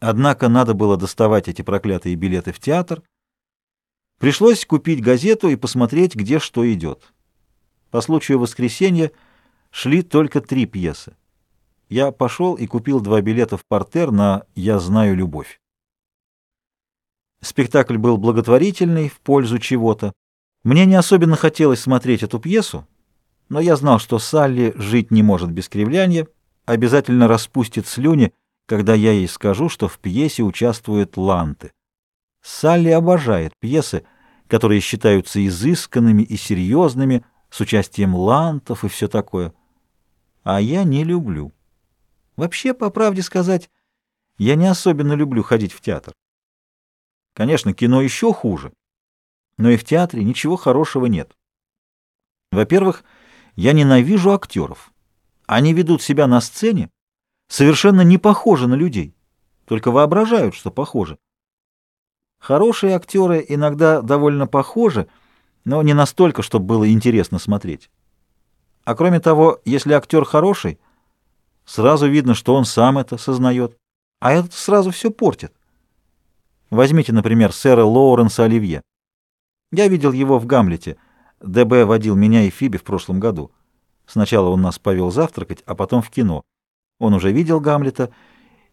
Однако надо было доставать эти проклятые билеты в театр. Пришлось купить газету и посмотреть, где что идет. По случаю воскресенья шли только три пьесы. Я пошел и купил два билета в портер на «Я знаю любовь». Спектакль был благотворительный, в пользу чего-то. Мне не особенно хотелось смотреть эту пьесу, но я знал, что Салли жить не может без кривляния, обязательно распустит слюни, когда я ей скажу, что в пьесе участвуют ланты. Салли обожает пьесы, которые считаются изысканными и серьезными, с участием лантов и все такое. А я не люблю. Вообще, по правде сказать, я не особенно люблю ходить в театр. Конечно, кино еще хуже, но и в театре ничего хорошего нет. Во-первых, я ненавижу актеров. Они ведут себя на сцене совершенно не похожи на людей, только воображают, что похожи. Хорошие актеры иногда довольно похожи, но не настолько, чтобы было интересно смотреть. А кроме того, если актер хороший, сразу видно, что он сам это сознает, а этот сразу все портит. Возьмите, например, сэра Лоуренса Оливье. Я видел его в «Гамлете». ДБ водил меня и Фиби в прошлом году. Сначала он нас повел завтракать, а потом в кино. Он уже видел Гамлета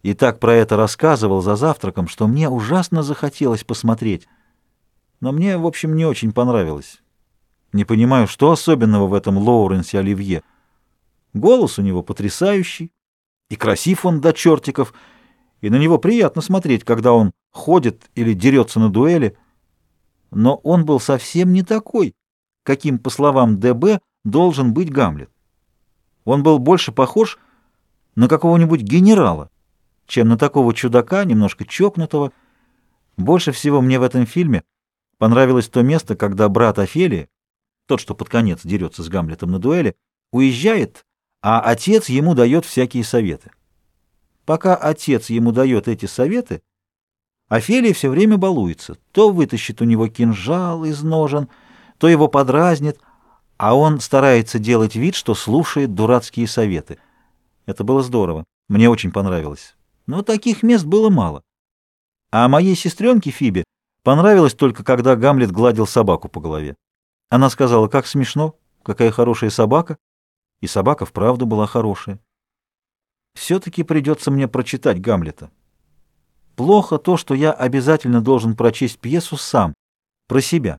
и так про это рассказывал за завтраком, что мне ужасно захотелось посмотреть. Но мне, в общем, не очень понравилось. Не понимаю, что особенного в этом Лоуренсе Оливье. Голос у него потрясающий, и красив он до чертиков, и на него приятно смотреть, когда он ходит или дерется на дуэли. Но он был совсем не такой, каким, по словам ДБ, должен быть Гамлет. Он был больше похож на какого-нибудь генерала, чем на такого чудака, немножко чокнутого. Больше всего мне в этом фильме понравилось то место, когда брат Офелии, тот, что под конец дерется с Гамлетом на дуэли, уезжает, а отец ему дает всякие советы. Пока отец ему дает эти советы, Офелия все время балуется. То вытащит у него кинжал из ножен, то его подразнит, а он старается делать вид, что слушает дурацкие советы. Это было здорово. Мне очень понравилось. Но таких мест было мало. А моей сестренке Фибе понравилось только, когда Гамлет гладил собаку по голове. Она сказала, как смешно, какая хорошая собака. И собака вправду была хорошая. Все-таки придется мне прочитать Гамлета. Плохо то, что я обязательно должен прочесть пьесу сам, про себя.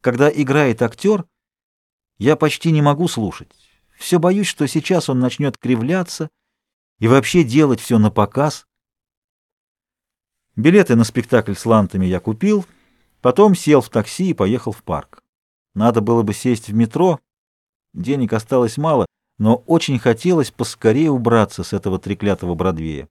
Когда играет актер, я почти не могу слушать. Все боюсь, что сейчас он начнет кривляться и вообще делать все на показ. Билеты на спектакль с лантами я купил, потом сел в такси и поехал в парк. Надо было бы сесть в метро, денег осталось мало, но очень хотелось поскорее убраться с этого треклятого Бродвея.